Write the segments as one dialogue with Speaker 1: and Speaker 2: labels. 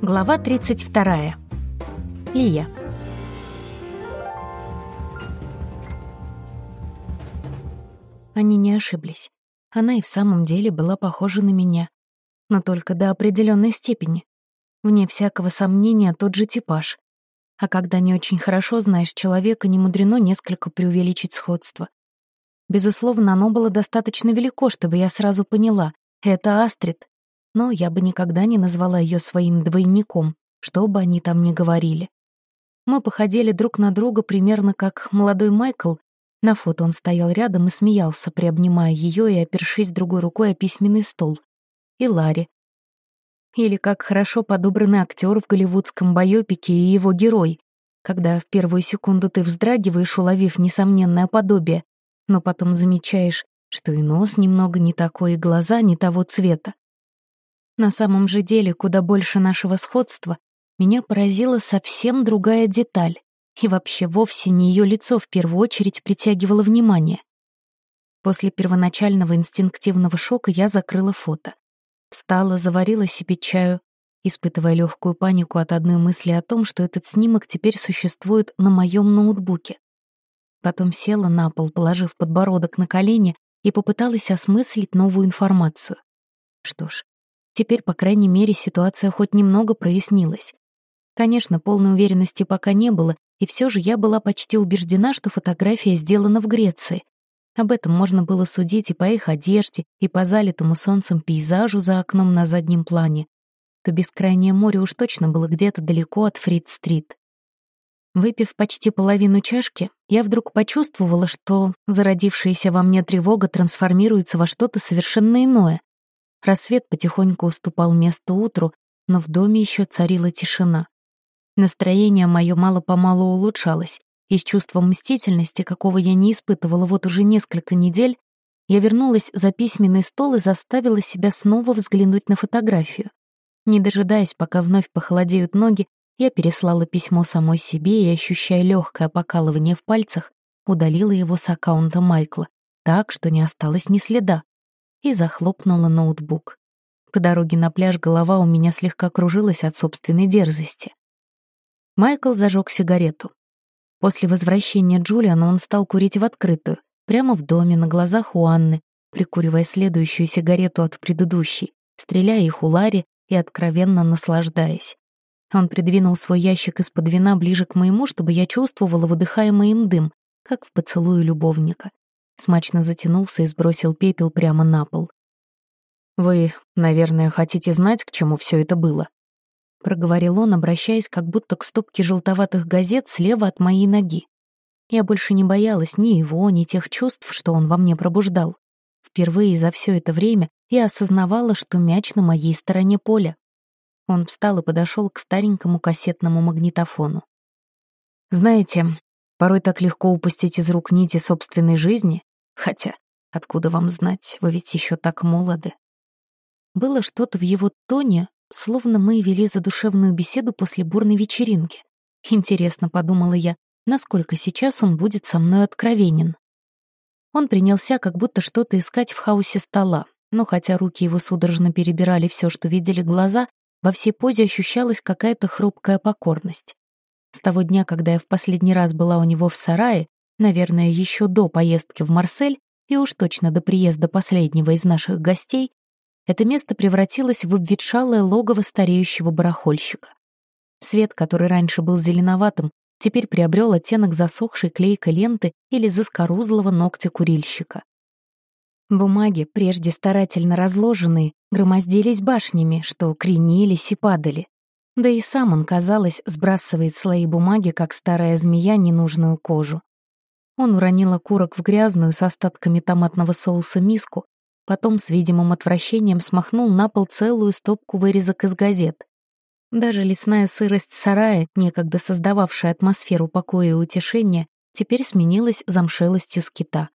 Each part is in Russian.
Speaker 1: Глава 32. Лия. Они не ошиблись. Она и в самом деле была похожа на меня. Но только до определенной степени. Вне всякого сомнения тот же типаж. А когда не очень хорошо знаешь человека, не мудрено несколько преувеличить сходство. Безусловно, оно было достаточно велико, чтобы я сразу поняла — это Астрид, но я бы никогда не назвала ее своим двойником, что бы они там ни говорили. Мы походили друг на друга примерно как молодой Майкл. На фото он стоял рядом и смеялся, приобнимая ее и опершись другой рукой о письменный стол. И Ларри. Или как хорошо подобранный актер в голливудском байопике и его герой, когда в первую секунду ты вздрагиваешь, уловив несомненное подобие, но потом замечаешь, что и нос немного не такой, и глаза не того цвета. На самом же деле, куда больше нашего сходства, меня поразила совсем другая деталь, и вообще вовсе не ее лицо в первую очередь притягивало внимание. После первоначального инстинктивного шока я закрыла фото. Встала, заварила себе чаю, испытывая легкую панику от одной мысли о том, что этот снимок теперь существует на моем ноутбуке. Потом села на пол, положив подбородок на колени, и попыталась осмыслить новую информацию. Что ж, Теперь, по крайней мере, ситуация хоть немного прояснилась. Конечно, полной уверенности пока не было, и все же я была почти убеждена, что фотография сделана в Греции. Об этом можно было судить и по их одежде, и по залитому солнцем пейзажу за окном на заднем плане. То бескрайнее море уж точно было где-то далеко от Фрид-стрит. Выпив почти половину чашки, я вдруг почувствовала, что зародившаяся во мне тревога трансформируется во что-то совершенно иное. Рассвет потихоньку уступал место утру, но в доме еще царила тишина. Настроение мое мало-помалу улучшалось, и с чувством мстительности, какого я не испытывала вот уже несколько недель, я вернулась за письменный стол и заставила себя снова взглянуть на фотографию. Не дожидаясь, пока вновь похолодеют ноги, я переслала письмо самой себе и, ощущая легкое покалывание в пальцах, удалила его с аккаунта Майкла, так, что не осталось ни следа и захлопнула ноутбук. По дороге на пляж голова у меня слегка кружилась от собственной дерзости. Майкл зажег сигарету. После возвращения Джулиана он стал курить в открытую, прямо в доме, на глазах у Анны, прикуривая следующую сигарету от предыдущей, стреляя их у Ларри и откровенно наслаждаясь. Он придвинул свой ящик из-под вина ближе к моему, чтобы я чувствовала выдыхаемый им дым, как в поцелуе любовника смачно затянулся и сбросил пепел прямо на пол. «Вы, наверное, хотите знать, к чему все это было?» Проговорил он, обращаясь как будто к стопке желтоватых газет слева от моей ноги. Я больше не боялась ни его, ни тех чувств, что он во мне пробуждал. Впервые за все это время я осознавала, что мяч на моей стороне поля. Он встал и подошел к старенькому кассетному магнитофону. «Знаете, порой так легко упустить из рук нити собственной жизни, Хотя, откуда вам знать, вы ведь еще так молоды. Было что-то в его тоне, словно мы вели задушевную беседу после бурной вечеринки. Интересно, подумала я, насколько сейчас он будет со мной откровенен. Он принялся как будто что-то искать в хаосе стола, но хотя руки его судорожно перебирали все, что видели глаза, во всей позе ощущалась какая-то хрупкая покорность. С того дня, когда я в последний раз была у него в сарае, Наверное, еще до поездки в Марсель и уж точно до приезда последнего из наших гостей, это место превратилось в обветшалое логово стареющего барахольщика. Свет, который раньше был зеленоватым, теперь приобрел оттенок засохшей клейкой ленты или заскорузлого ногтя курильщика. Бумаги, прежде старательно разложенные, громоздились башнями, что кренились и падали. Да и сам он, казалось, сбрасывает слои бумаги, как старая змея, ненужную кожу. Он уронил окурок в грязную с остатками томатного соуса миску, потом с видимым отвращением смахнул на пол целую стопку вырезок из газет. Даже лесная сырость сарая, некогда создававшая атмосферу покоя и утешения, теперь сменилась замшелостью скита.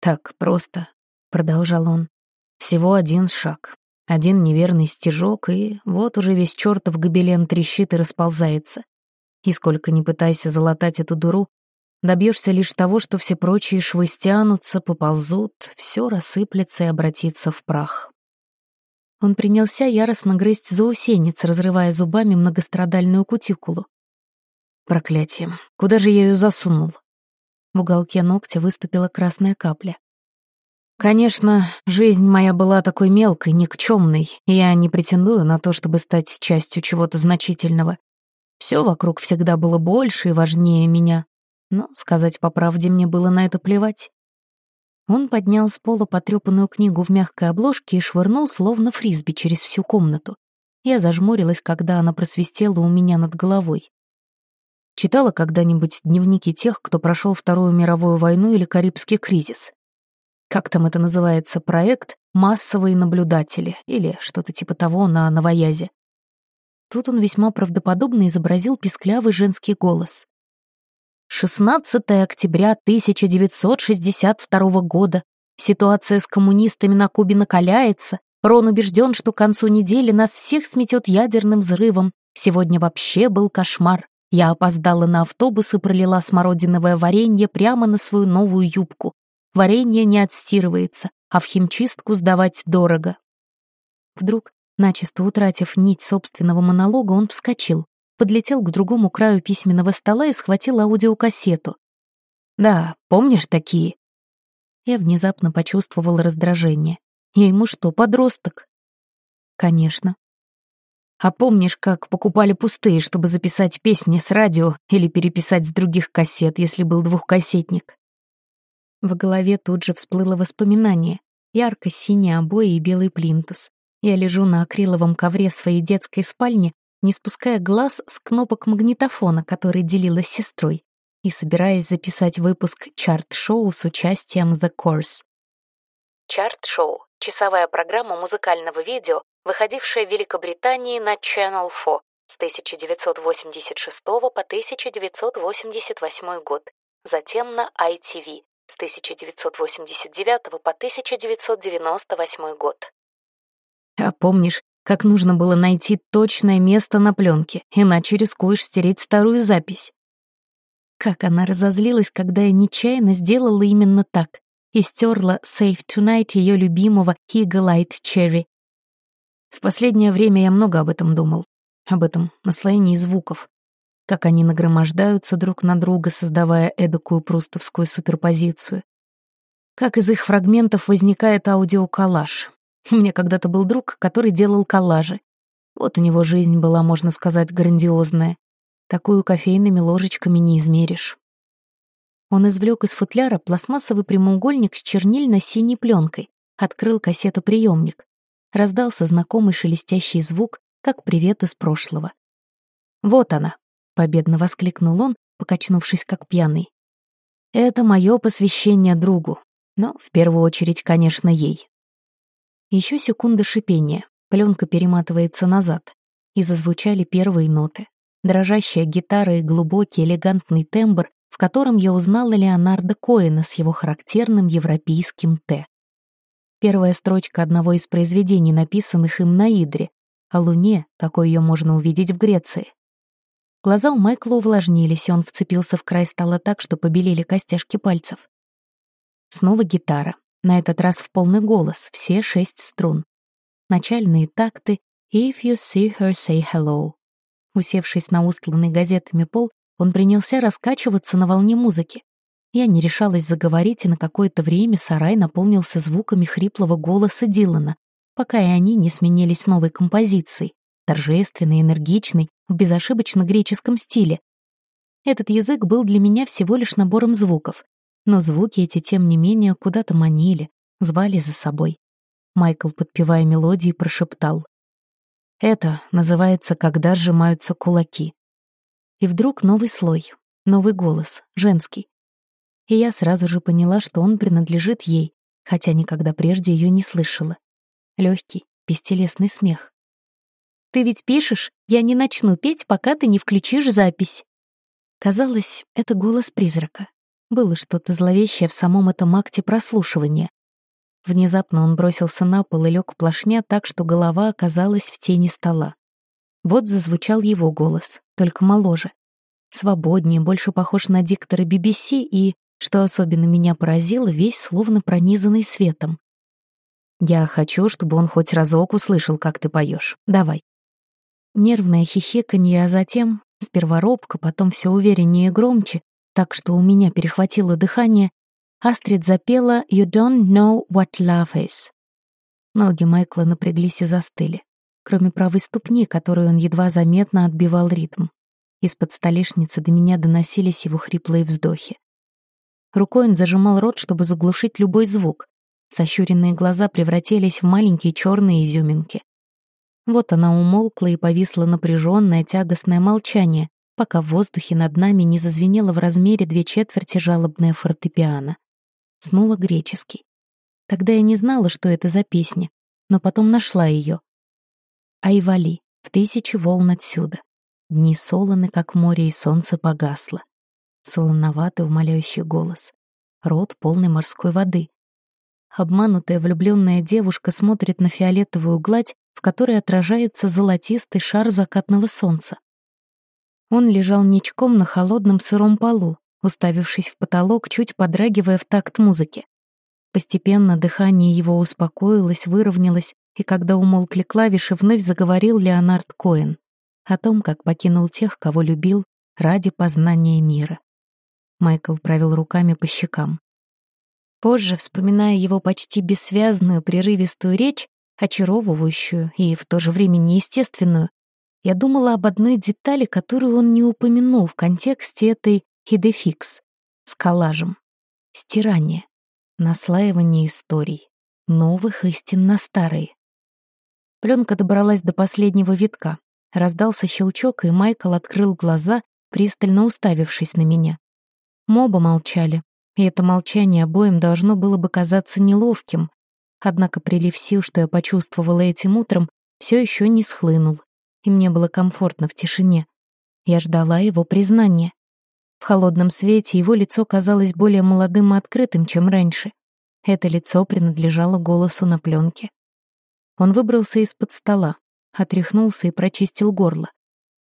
Speaker 1: «Так просто», — продолжал он, — «всего один шаг, один неверный стежок, и вот уже весь чертов гобелен трещит и расползается. И сколько ни пытайся залатать эту дыру, Добьешься лишь того, что все прочие швы стянутся, поползут, все рассыплется и обратится в прах. Он принялся яростно грызть заусенец, разрывая зубами многострадальную кутикулу. Проклятие. Куда же я ее засунул? В уголке ногтя выступила красная капля. Конечно, жизнь моя была такой мелкой, никчемной, и я не претендую на то, чтобы стать частью чего-то значительного. Все вокруг всегда было больше и важнее меня. Но, сказать по правде, мне было на это плевать. Он поднял с пола потрёпанную книгу в мягкой обложке и швырнул, словно фрисби, через всю комнату. Я зажмурилась, когда она просвистела у меня над головой. Читала когда-нибудь дневники тех, кто прошел Вторую мировую войну или Карибский кризис? Как там это называется, проект «Массовые наблюдатели» или что-то типа того на новоязе. Тут он весьма правдоподобно изобразил писклявый женский голос. 16 октября 1962 года. Ситуация с коммунистами на Кубе накаляется. Рон убежден, что к концу недели нас всех сметет ядерным взрывом. Сегодня вообще был кошмар. Я опоздала на автобус и пролила смородиновое варенье прямо на свою новую юбку. Варенье не отстирывается, а в химчистку сдавать дорого. Вдруг, начисто утратив нить собственного монолога, он вскочил, подлетел к другому краю письменного стола и схватил аудиокассету. «Да, помнишь такие?» Я внезапно почувствовала раздражение. Я ему что, подросток? Конечно. А помнишь, как покупали пустые, чтобы записать песни с радио или переписать с других кассет, если был двухкассетник? В голове тут же всплыло воспоминание. Ярко-синие обои и белый плинтус. Я лежу на акриловом ковре своей детской спальни, не спуская глаз с кнопок магнитофона, который делила с сестрой, и собираясь записать выпуск чарт-шоу с участием The Course. Чарт-шоу — часовая программа музыкального видео, выходившая в Великобритании на Channel 4 с 1986 по 1988 год, затем на ITV с 1989 по 1998 год. А помнишь, как нужно было найти точное место на пленке, иначе рискуешь стереть старую запись? Как она разозлилась, когда я нечаянно сделала именно так и стерла «Save Tonight» ее любимого «Eagle Light Cherry». В последнее время я много об этом думал, об этом наслоении звуков, как они нагромождаются друг на друга, создавая эдакую прустовскую суперпозицию. Как из их фрагментов возникает аудиоколлаж. У меня когда-то был друг, который делал коллажи. Вот у него жизнь была, можно сказать, грандиозная. Такую кофейными ложечками не измеришь. Он извлек из футляра пластмассовый прямоугольник с чернильно-синей пленкой, открыл кассетоприемник. Раздался знакомый шелестящий звук, как привет из прошлого. «Вот она!» — победно воскликнул он, покачнувшись как пьяный. «Это мое посвящение другу, но в первую очередь, конечно, ей». Еще секунда шипения, пленка перематывается назад, и зазвучали первые ноты. Дрожащая гитара и глубокий элегантный тембр в котором я узнала Леонардо Коэна с его характерным европейским «Т». Первая строчка одного из произведений, написанных им на Идре, о Луне, какой ее можно увидеть в Греции. Глаза у Майкла увлажнились, и он вцепился в край стола так, что побелели костяшки пальцев. Снова гитара, на этот раз в полный голос, все шесть струн. Начальные такты «If you see her, say hello». Усевшись на устланный газетами пол, он принялся раскачиваться на волне музыки. Я не решалась заговорить, и на какое-то время сарай наполнился звуками хриплого голоса Дилана, пока и они не сменились новой композицией, торжественной, энергичной, в безошибочно греческом стиле. Этот язык был для меня всего лишь набором звуков, но звуки эти, тем не менее, куда-то манили, звали за собой. Майкл, подпевая мелодии, прошептал. «Это называется «Когда сжимаются кулаки». И вдруг новый слой, новый голос, женский. И я сразу же поняла, что он принадлежит ей, хотя никогда прежде ее не слышала. Легкий, бестелесный смех. «Ты ведь пишешь? Я не начну петь, пока ты не включишь запись». Казалось, это голос призрака. Было что-то зловещее в самом этом акте прослушивания. Внезапно он бросился на пол и лег плашмя так, что голова оказалась в тени стола. Вот зазвучал его голос, только моложе. Свободнее, больше похож на диктора BBC и, что особенно меня поразило, весь словно пронизанный светом. Я хочу, чтобы он хоть разок услышал, как ты поешь. Давай. Нервное хихиканье, а затем, сперва робко, потом все увереннее и громче, так что у меня перехватило дыхание, Астрид запела «You don't know what love is». Ноги Майкла напряглись и застыли, кроме правой ступни, которую он едва заметно отбивал ритм. Из-под столешницы до меня доносились его хриплые вздохи. Рукой он зажимал рот, чтобы заглушить любой звук. Сощуренные глаза превратились в маленькие черные изюминки. Вот она умолкла и повисло напряженное тягостное молчание, пока в воздухе над нами не зазвенело в размере две четверти жалобное фортепиано. Снова греческий. Тогда я не знала, что это за песня, но потом нашла ее. Айвали, в тысячи волн отсюда. Дни солоны, как море, и солнце погасло. Солоноватый умоляющий голос. Рот полный морской воды. Обманутая влюбленная девушка смотрит на фиолетовую гладь, в которой отражается золотистый шар закатного солнца. Он лежал ничком на холодном сыром полу, уставившись в потолок, чуть подрагивая в такт музыки. Постепенно дыхание его успокоилось, выровнялось, и когда умолкли клавиши, вновь заговорил Леонард Коэн о том, как покинул тех, кого любил, ради познания мира. Майкл провел руками по щекам. Позже, вспоминая его почти бессвязную, прерывистую речь, очаровывающую и в то же время неестественную, я думала об одной детали, которую он не упомянул в контексте этой хидефикс с коллажем. Стирание, наслаивание историй, новых истин на старые. Пленка добралась до последнего витка. Раздался щелчок, и Майкл открыл глаза, пристально уставившись на меня. Мы оба молчали, и это молчание обоим должно было бы казаться неловким. Однако прилив сил, что я почувствовала этим утром, все еще не схлынул, и мне было комфортно в тишине. Я ждала его признания. В холодном свете его лицо казалось более молодым и открытым, чем раньше. Это лицо принадлежало голосу на пленке. Он выбрался из-под стола, отряхнулся и прочистил горло.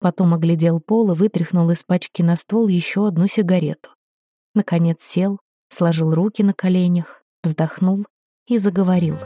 Speaker 1: Потом оглядел пол и вытряхнул из пачки на стол еще одну сигарету. Наконец сел, сложил руки на коленях, вздохнул и заговорил.